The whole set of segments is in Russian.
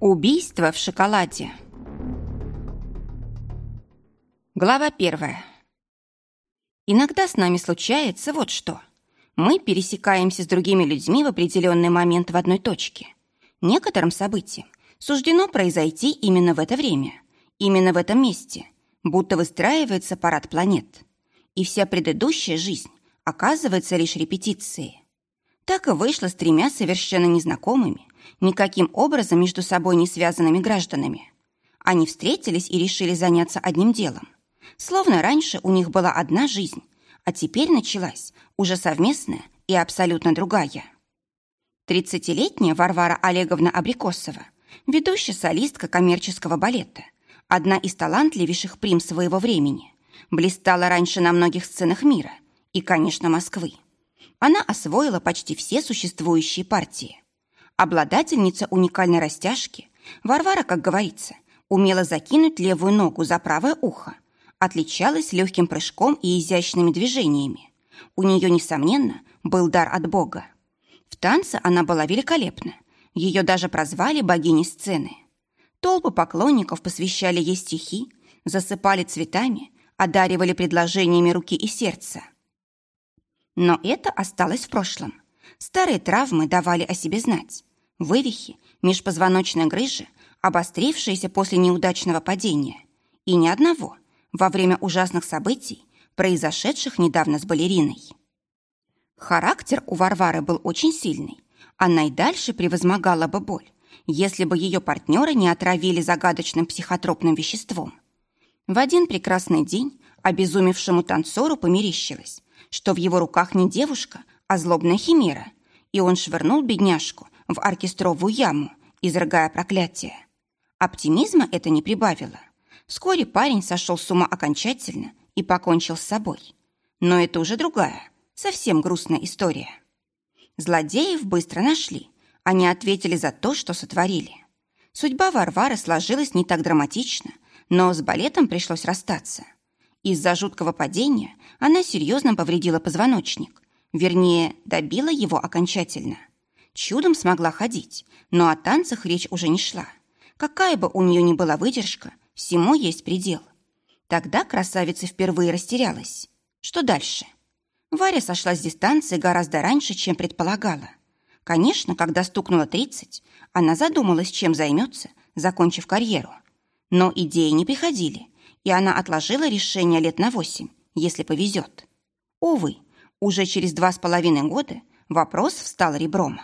Убийство в шоколаде. Глава первая. Иногда с нами случается вот что. Мы пересекаемся с другими людьми в определенный момент в одной точке. Некоторым событиям суждено произойти именно в это время, именно в этом месте, будто выстраивается парад планет. И вся предыдущая жизнь оказывается лишь репетицией. Так и вышло с тремя совершенно незнакомыми, никаким образом между собой не связанными гражданами. Они встретились и решили заняться одним делом. Словно раньше у них была одна жизнь, а теперь началась уже совместная и абсолютно другая. Тридцатилетняя Варвара Олеговна Абрикосова, ведущая солистка коммерческого балета, одна из талантливейших прим своего времени, блистала раньше на многих сценах мира и, конечно, Москвы. Она освоила почти все существующие партии. Обладательница уникальной растяжки, Варвара, как говорится, умела закинуть левую ногу за правое ухо, отличалась легким прыжком и изящными движениями. У нее, несомненно, был дар от Бога. В танце она была великолепна. Ее даже прозвали богиней сцены. Толпы поклонников посвящали ей стихи, засыпали цветами, одаривали предложениями руки и сердца. Но это осталось в прошлом. Старые травмы давали о себе знать вывихи, межпозвоночная грыжа, обострившиеся после неудачного падения. И ни одного во время ужасных событий, произошедших недавно с балериной. Характер у Варвары был очень сильный. Она и дальше превозмогала бы боль, если бы ее партнеры не отравили загадочным психотропным веществом. В один прекрасный день обезумевшему танцору померещилось, что в его руках не девушка, а злобная химера, и он швырнул бедняжку в оркестровую яму, изрыгая проклятие. Оптимизма это не прибавило. Вскоре парень сошел с ума окончательно и покончил с собой. Но это уже другая, совсем грустная история. Злодеев быстро нашли. Они ответили за то, что сотворили. Судьба Варвары сложилась не так драматично, но с балетом пришлось расстаться. Из-за жуткого падения она серьезно повредила позвоночник, вернее, добила его окончательно. Чудом смогла ходить, но о танцах речь уже не шла. Какая бы у нее ни была выдержка, всему есть предел. Тогда красавица впервые растерялась. Что дальше? Варя сошла с дистанции гораздо раньше, чем предполагала. Конечно, когда стукнуло 30, она задумалась, чем займется, закончив карьеру. Но идеи не приходили, и она отложила решение лет на восемь, если повезет. Увы, уже через два с половиной года вопрос встал ребром.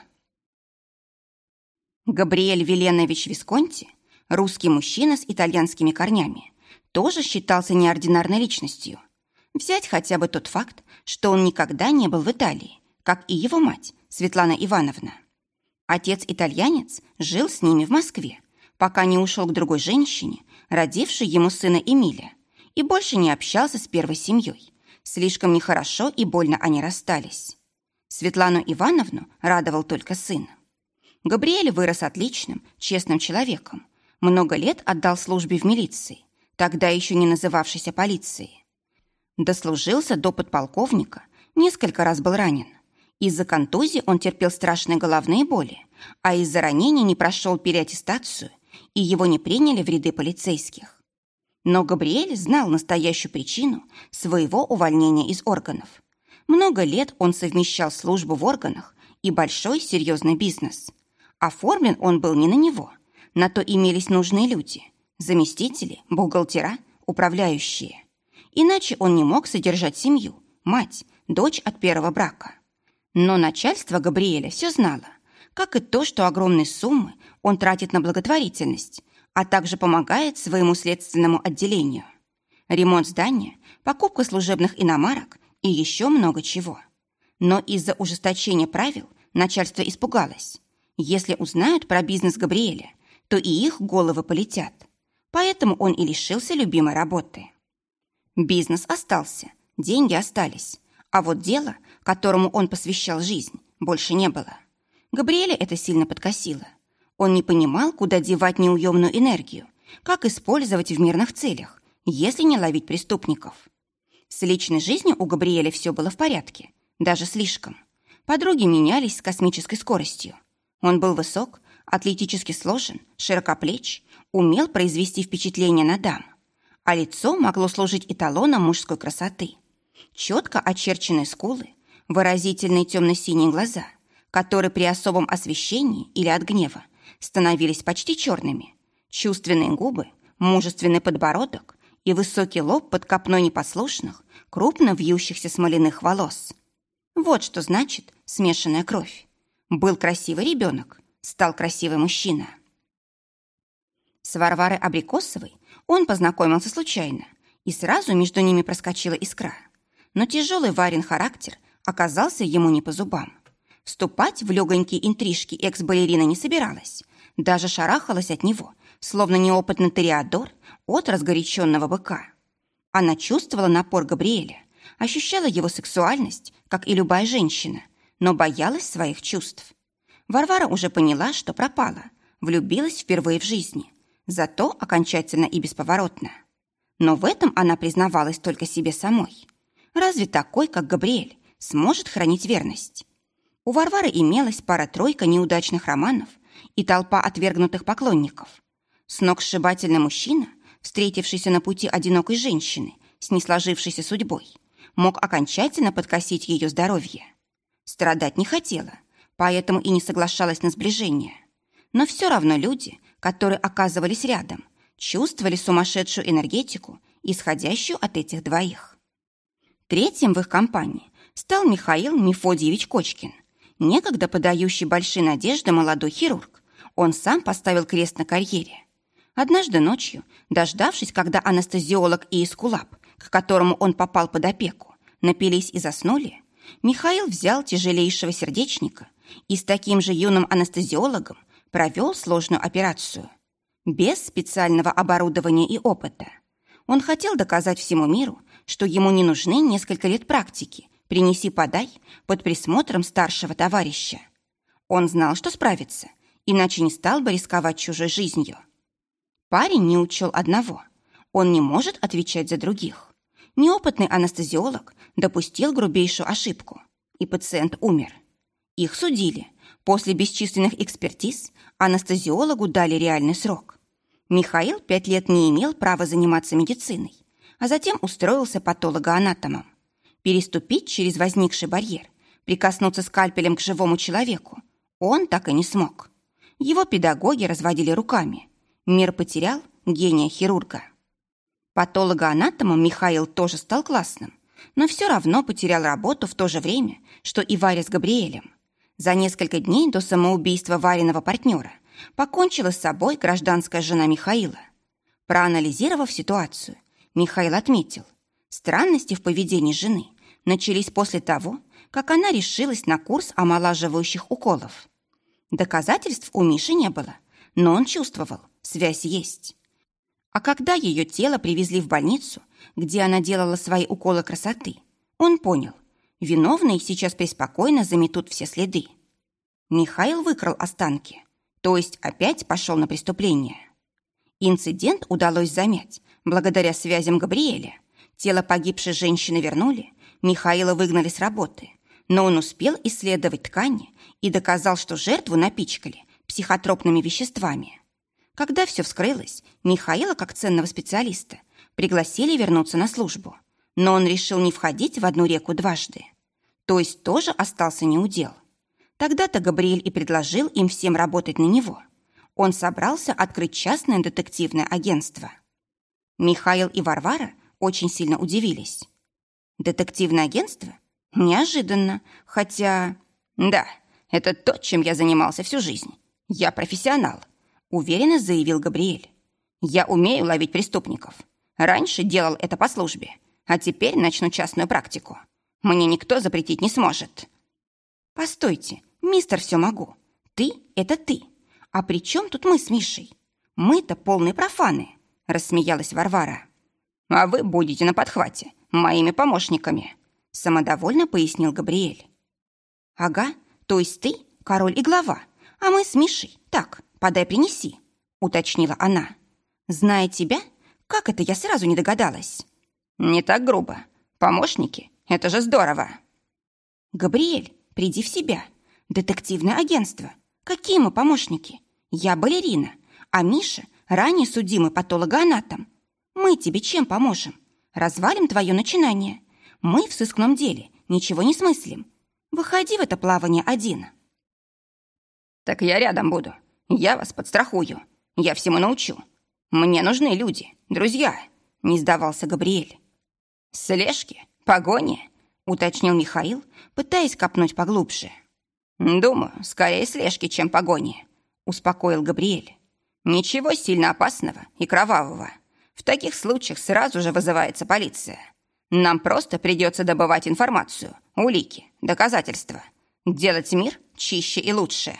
Габриэль Веленович Висконти, русский мужчина с итальянскими корнями, тоже считался неординарной личностью. Взять хотя бы тот факт, что он никогда не был в Италии, как и его мать, Светлана Ивановна. Отец-итальянец жил с ними в Москве, пока не ушел к другой женщине, родившей ему сына Эмиля, и больше не общался с первой семьей. Слишком нехорошо и больно они расстались. Светлану Ивановну радовал только сын. Габриэль вырос отличным, честным человеком. Много лет отдал службе в милиции, тогда еще не называвшейся полицией. Дослужился до подполковника, несколько раз был ранен. Из-за контузии он терпел страшные головные боли, а из-за ранений не прошел переаттестацию, и его не приняли в ряды полицейских. Но Габриэль знал настоящую причину своего увольнения из органов. Много лет он совмещал службу в органах и большой серьезный бизнес. Оформлен он был не на него. На то имелись нужные люди. Заместители, бухгалтера, управляющие. Иначе он не мог содержать семью, мать, дочь от первого брака. Но начальство Габриэля все знало, как и то, что огромные суммы он тратит на благотворительность, а также помогает своему следственному отделению. Ремонт здания, покупка служебных иномарок и еще много чего. Но из-за ужесточения правил начальство испугалось. Если узнают про бизнес Габриэля, то и их головы полетят. Поэтому он и лишился любимой работы. Бизнес остался, деньги остались, а вот дело, которому он посвящал жизнь, больше не было. Габриэля это сильно подкосило. Он не понимал, куда девать неуемную энергию, как использовать в мирных целях, если не ловить преступников. С личной жизнью у Габриэля все было в порядке, даже слишком. Подруги менялись с космической скоростью. Он был высок, атлетически сложен, широкоплеч, умел произвести впечатление на дам, а лицо могло служить эталоном мужской красоты. Четко очерченные скулы, выразительные темно-синие глаза, которые при особом освещении или от гнева становились почти черными, чувственные губы, мужественный подбородок и высокий лоб под копной непослушных, крупно вьющихся смоляных волос. Вот что значит смешанная кровь. Был красивый ребенок, стал красивый мужчина. С Варварой Абрикосовой он познакомился случайно, и сразу между ними проскочила искра. Но тяжелый Варин характер оказался ему не по зубам. Вступать в легонькие интрижки экс-балерина не собиралась, даже шарахалась от него, словно неопытный ториадор от разгоряченного быка. Она чувствовала напор Габриэля, ощущала его сексуальность, как и любая женщина, но боялась своих чувств. Варвара уже поняла, что пропала, влюбилась впервые в жизни, зато окончательно и бесповоротно. Но в этом она признавалась только себе самой. Разве такой, как Габриэль, сможет хранить верность? У Варвары имелась пара-тройка неудачных романов и толпа отвергнутых поклонников. Сногсшибательный мужчина, встретившийся на пути одинокой женщины с несложившейся судьбой, мог окончательно подкосить ее здоровье. Страдать не хотела, поэтому и не соглашалась на сближение. Но все равно люди, которые оказывались рядом, чувствовали сумасшедшую энергетику, исходящую от этих двоих. Третьим в их компании стал Михаил Мефодьевич Кочкин, некогда подающий большие надежды молодой хирург. Он сам поставил крест на карьере. Однажды ночью, дождавшись, когда анестезиолог и эскулап, к которому он попал под опеку, напились и заснули, Михаил взял тяжелейшего сердечника и с таким же юным анестезиологом провел сложную операцию. Без специального оборудования и опыта. Он хотел доказать всему миру, что ему не нужны несколько лет практики, принеси-подай, под присмотром старшего товарища. Он знал, что справится, иначе не стал бы рисковать чужой жизнью. Парень не учел одного. Он не может отвечать за других. Неопытный анестезиолог допустил грубейшую ошибку, и пациент умер. Их судили. После бесчисленных экспертиз анестезиологу дали реальный срок. Михаил пять лет не имел права заниматься медициной, а затем устроился патологоанатомом. Переступить через возникший барьер, прикоснуться скальпелем к живому человеку он так и не смог. Его педагоги разводили руками. Мир потерял гения хирурга. Патологоанатомом Михаил тоже стал классным, но все равно потерял работу в то же время, что и Варя с Габриэлем. За несколько дней до самоубийства Вариного партнера покончила с собой гражданская жена Михаила. Проанализировав ситуацию, Михаил отметил, странности в поведении жены начались после того, как она решилась на курс омолаживающих уколов. Доказательств у Миши не было, но он чувствовал, связь есть. А когда ее тело привезли в больницу, где она делала свои уколы красоты, он понял, виновные сейчас преспокойно заметут все следы. Михаил выкрал останки, то есть опять пошел на преступление. Инцидент удалось замять благодаря связям Габриэля. Тело погибшей женщины вернули, Михаила выгнали с работы, но он успел исследовать ткани и доказал, что жертву напичкали психотропными веществами. Когда все вскрылось, Михаила, как ценного специалиста, пригласили вернуться на службу, но он решил не входить в одну реку дважды. То есть тоже остался неудел. Тогда-то Габриэль и предложил им всем работать на него. Он собрался открыть частное детективное агентство. Михаил и Варвара очень сильно удивились. Детективное агентство? Неожиданно. Хотя... Да, это то, чем я занимался всю жизнь. Я профессионал, уверенно заявил Габриэль. Я умею ловить преступников. Раньше делал это по службе, а теперь начну частную практику. Мне никто запретить не сможет. Постойте, мистер все могу. Ты — это ты. А при чем тут мы с Мишей? Мы-то полные профаны, рассмеялась Варвара. А вы будете на подхвате, моими помощниками», — самодовольно пояснил Габриэль. «Ага, то есть ты король и глава, а мы с Мишей, так, подай принеси», — уточнила она. «Зная тебя, как это я сразу не догадалась?» «Не так грубо. Помощники — это же здорово!» «Габриэль, приди в себя. Детективное агентство. Какие мы помощники? Я балерина, а Миша ранее судимый патологоанатом. Мы тебе чем поможем? Развалим твое начинание. Мы в сыскном деле ничего не смыслим. Выходи в это плавание один. Так я рядом буду. Я вас подстрахую. Я всему научу. Мне нужны люди, друзья, не сдавался Габриэль. Слежки, погони, уточнил Михаил, пытаясь копнуть поглубже. Думаю, скорее слежки, чем погони, успокоил Габриэль. Ничего сильно опасного и кровавого. Таких случаях сразу же вызывается полиция. Нам просто придется добывать информацию, улики, доказательства. Делать мир чище и лучше.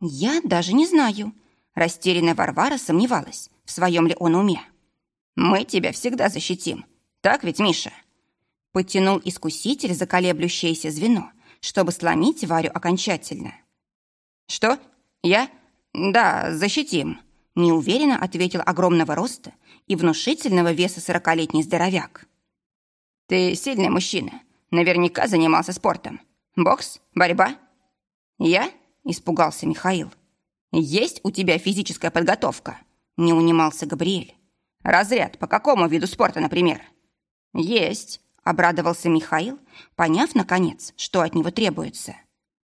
Я даже не знаю. Растерянная Варвара сомневалась, в своем ли он уме. Мы тебя всегда защитим. Так ведь, Миша? Подтянул искуситель за колеблющееся звено, чтобы сломить Варю окончательно. Что? Я? Да, защитим. Неуверенно ответил огромного роста и внушительного веса сорокалетний здоровяк. Ты сильный мужчина. Наверняка занимался спортом. Бокс? Борьба? Я? Испугался Михаил. Есть у тебя физическая подготовка? Не унимался Габриэль. Разряд по какому виду спорта, например? Есть, обрадовался Михаил, поняв, наконец, что от него требуется.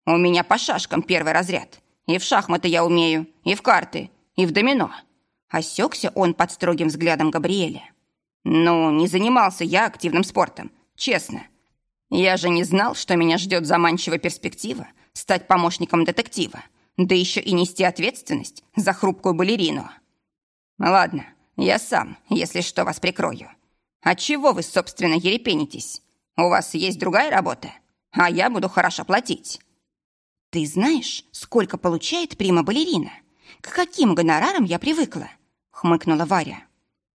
У меня по шашкам первый разряд. И в шахматы я умею, и в карты, и в домино. Осекся он под строгим взглядом Габриэля. Ну, не занимался я активным спортом, честно. Я же не знал, что меня ждет заманчивая перспектива стать помощником детектива, да еще и нести ответственность за хрупкую балерину. Ладно, я сам, если что, вас прикрою. А чего вы, собственно, ерепенитесь? У вас есть другая работа, а я буду хорошо платить. Ты знаешь, сколько получает прима-балерина? К каким гонорарам я привыкла? Хмыкнула Варя.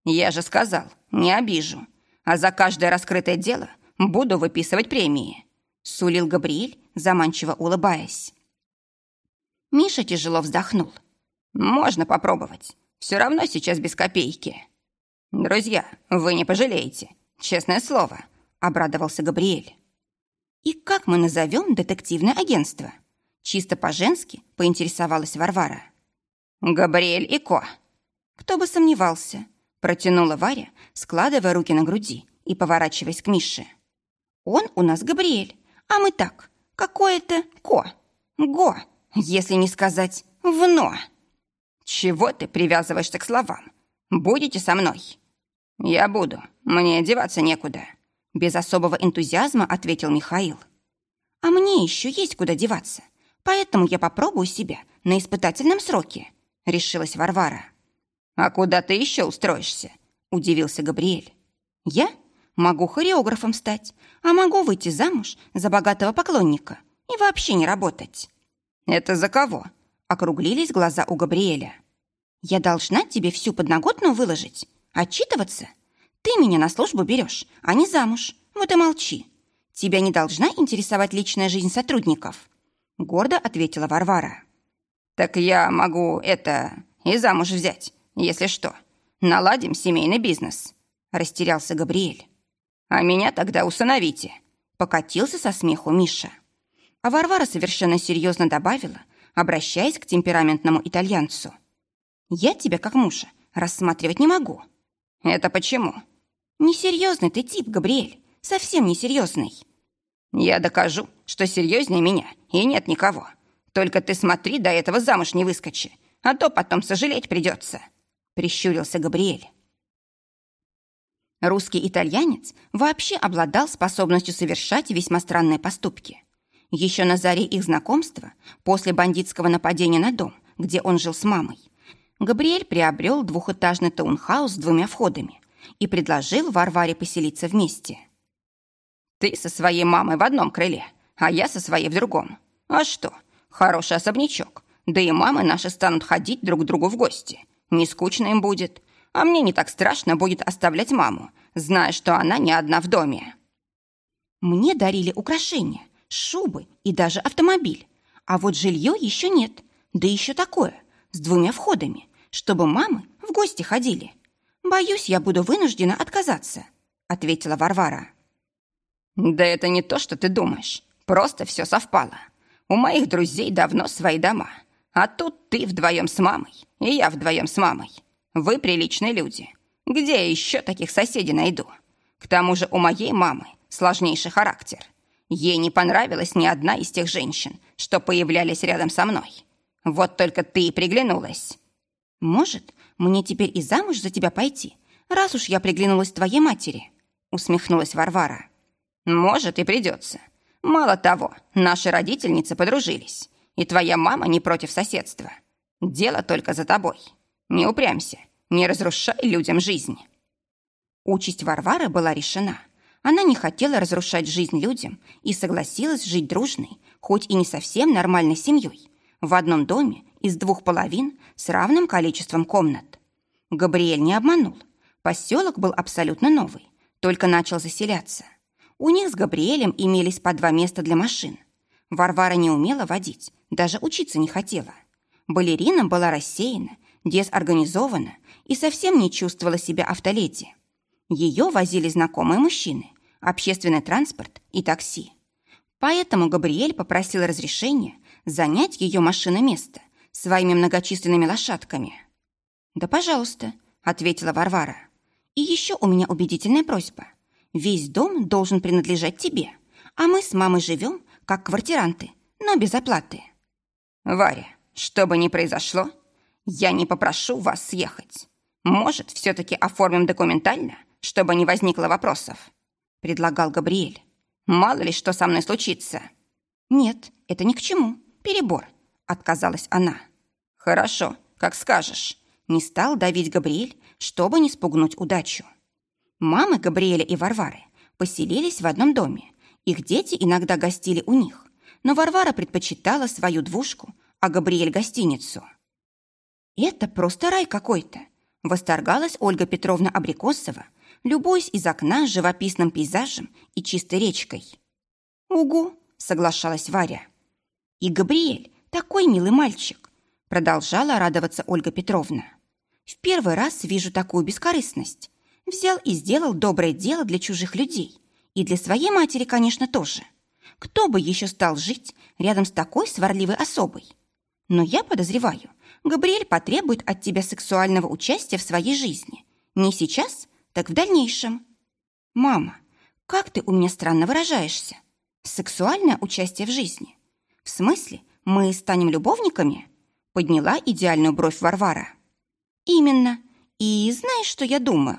Я же сказал, не обижу. А за каждое раскрытое дело буду выписывать премии. Сулил Габриэль, заманчиво улыбаясь. Миша тяжело вздохнул. Можно попробовать. Все равно сейчас без копейки. Друзья, вы не пожалеете. Честное слово, обрадовался Габриэль. И как мы назовем детективное агентство? Чисто по-женски поинтересовалась Варвара. Габриэль и Ко. Кто бы сомневался, Протянула Варя, складывая руки на груди и поворачиваясь к Мише. «Он у нас Габриэль, а мы так, какое-то ко, го, если не сказать вно». «Чего ты привязываешься к словам? Будете со мной?» «Я буду. Мне одеваться некуда», — без особого энтузиазма ответил Михаил. «А мне еще есть куда деваться, поэтому я попробую себя на испытательном сроке», — решилась Варвара. «А куда ты еще устроишься?» – удивился Габриэль. «Я могу хореографом стать, а могу выйти замуж за богатого поклонника и вообще не работать». «Это за кого?» – округлились глаза у Габриэля. «Я должна тебе всю подноготную выложить, отчитываться. Ты меня на службу берешь, а не замуж. Вот и молчи. Тебя не должна интересовать личная жизнь сотрудников», – гордо ответила Варвара. «Так я могу это и замуж взять, если что, наладим семейный бизнес», – растерялся Габриэль. «А меня тогда усыновите», – покатился со смеху Миша. А Варвара совершенно серьезно добавила, обращаясь к темпераментному итальянцу. «Я тебя как мужа рассматривать не могу». «Это почему?» «Несерьезный ты тип, Габриэль, совсем несерьезный». «Я докажу, что серьезнее меня и нет никого. Только ты смотри, до этого замуж не выскочи, а то потом сожалеть придется» прищурился Габриэль. Русский итальянец вообще обладал способностью совершать весьма странные поступки. Еще на заре их знакомства, после бандитского нападения на дом, где он жил с мамой, Габриэль приобрел двухэтажный таунхаус с двумя входами и предложил Варваре поселиться вместе. «Ты со своей мамой в одном крыле, а я со своей в другом. А что, хороший особнячок, да и мамы наши станут ходить друг к другу в гости. Не скучно им будет, а мне не так страшно будет оставлять маму, зная, что она не одна в доме. Мне дарили украшения, шубы и даже автомобиль. А вот жилье еще нет, да еще такое, с двумя входами, чтобы мамы в гости ходили. Боюсь, я буду вынуждена отказаться, ответила Варвара. Да это не то, что ты думаешь. Просто все совпало. У моих друзей давно свои дома. А тут ты вдвоем с мамой, и я вдвоем с мамой. Вы приличные люди. Где я еще таких соседей найду? К тому же у моей мамы сложнейший характер. Ей не понравилась ни одна из тех женщин, что появлялись рядом со мной. Вот только ты и приглянулась. Может, мне теперь и замуж за тебя пойти, раз уж я приглянулась твоей матери?» усмехнулась Варвара. «Может, и придется. Мало того, наши родительницы подружились, и твоя мама не против соседства. Дело только за тобой. Не упрямься, не разрушай людям жизнь». Участь Варвары была решена. Она не хотела разрушать жизнь людям и согласилась жить дружной, хоть и не совсем нормальной семьей, в одном доме из двух половин с равным количеством комнат. Габриэль не обманул. Поселок был абсолютно новый, только начал заселяться. У них с Габриэлем имелись по два места для машин. Варвара не умела водить, даже учиться не хотела. Балерина была рассеяна, дезорганизована и совсем не чувствовала себя автоледи. Ее возили знакомые мужчины, общественный транспорт и такси. Поэтому Габриэль попросил разрешения занять ее машиноместо своими многочисленными лошадками. «Да, пожалуйста», — ответила Варвара. «И еще у меня убедительная просьба. Весь дом должен принадлежать тебе, а мы с мамой живем, как квартиранты, но без оплаты». «Варя, что бы ни произошло, я не попрошу вас съехать. Может, все-таки оформим документально, чтобы не возникло вопросов?» предлагал Габриэль. «Мало ли что со мной случится». «Нет, это ни к чему. Перебор», — отказалась она. «Хорошо, как скажешь». Не стал давить Габриэль, чтобы не спугнуть удачу. Мамы Габриэля и Варвары поселились в одном доме. Их дети иногда гостили у них, но Варвара предпочитала свою двушку, а Габриэль — гостиницу. «Это просто рай какой-то», — восторгалась Ольга Петровна Абрикосова, любуясь из окна живописным пейзажем и чистой речкой. «Угу», — соглашалась Варя. «И Габриэль такой милый мальчик», — продолжала радоваться Ольга Петровна. «В первый раз вижу такую бескорыстность. Взял и сделал доброе дело для чужих людей. И для своей матери, конечно, тоже. Кто бы еще стал жить рядом с такой сварливой особой? Но я подозреваю, Габриэль потребует от тебя сексуального участия в своей жизни. Не сейчас, так в дальнейшем. Мама, как ты у меня странно выражаешься. Сексуальное участие в жизни. В смысле, мы станем любовниками? Подняла идеальную бровь Варвара. Именно. И знаешь, что я думаю?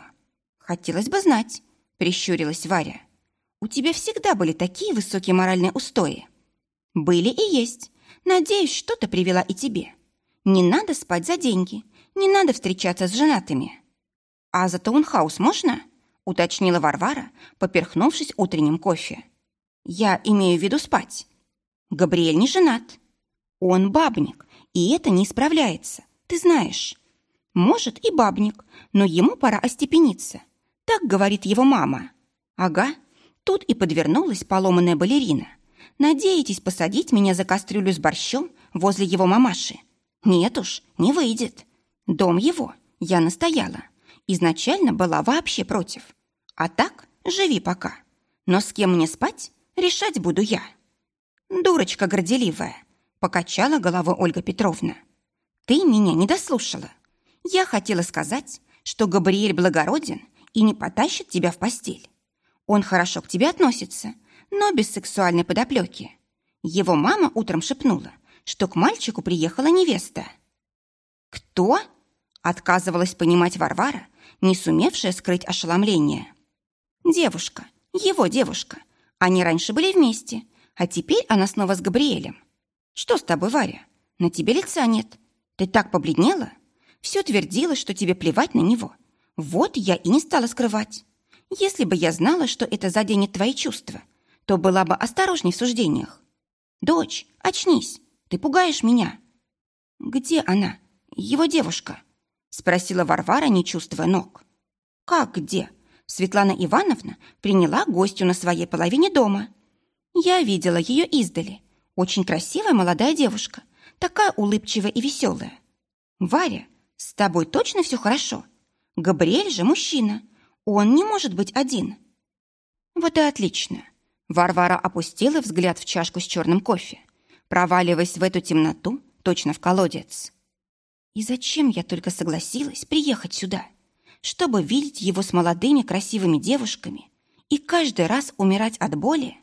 Хотелось бы знать, прищурилась Варя. У тебя всегда были такие высокие моральные устои. Были и есть. Надеюсь, что-то привела и тебе. Не надо спать за деньги, не надо встречаться с женатыми. «А за таунхаус можно?» — уточнила Варвара, поперхнувшись утренним кофе. «Я имею в виду спать. Габриэль не женат. Он бабник, и это не исправляется, ты знаешь. Может, и бабник, но ему пора остепениться. Так говорит его мама. Ага, тут и подвернулась поломанная балерина. Надеетесь посадить меня за кастрюлю с борщом возле его мамаши? Нет уж, не выйдет. Дом его, я настояла. Изначально была вообще против. А так, живи пока. Но с кем мне спать, решать буду я. Дурочка горделивая, покачала головой Ольга Петровна. Ты меня не дослушала. Я хотела сказать, что Габриэль благороден и не потащит тебя в постель. Он хорошо к тебе относится, но без сексуальной подоплеки. Его мама утром шепнула, что к мальчику приехала невеста. «Кто?» — отказывалась понимать Варвара, не сумевшая скрыть ошеломление. «Девушка, его девушка. Они раньше были вместе, а теперь она снова с Габриэлем. Что с тобой, Варя? На тебе лица нет. Ты так побледнела? Все твердила, что тебе плевать на него. Вот я и не стала скрывать. Если бы я знала, что это заденет твои чувства, то была бы осторожней в суждениях. Дочь, очнись, ты пугаешь меня. Где она, его девушка? Спросила Варвара, не чувствуя ног. «Как где?» Светлана Ивановна приняла гостю на своей половине дома. Я видела ее издали. Очень красивая молодая девушка, такая улыбчивая и веселая. «Варя, с тобой точно все хорошо? Габриэль же мужчина, он не может быть один». «Вот и отлично. Варвара опустила взгляд в чашку с черным кофе, проваливаясь в эту темноту, точно в колодец. И зачем я только согласилась приехать сюда? Чтобы видеть его с молодыми красивыми девушками и каждый раз умирать от боли?